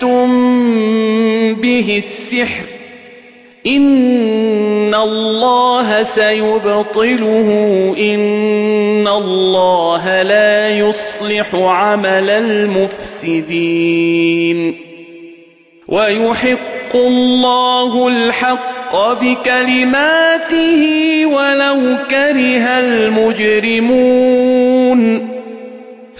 جئتم به السحر إن الله سيبطله إن الله لا يصلح عمل المفسدين ويحق الله الحق بكلماته ولو كره المجرمون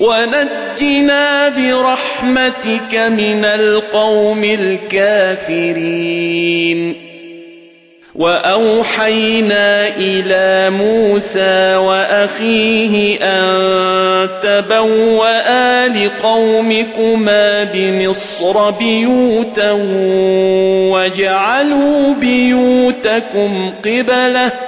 وَنَجِّنَا بِرَحْمَتِكَ مِنَ الْقَوْمِ الْكَافِرِينَ وَأَوْحَيْنَا إِلَى مُوسَى وَأَخِيهِ أَن تَبَوَّآ لِقَوْمِكُمَا بِمِصْرَ بِيُوتًا وَاجْعَلُوا بِيُوتَكُمْ قِبْلَةً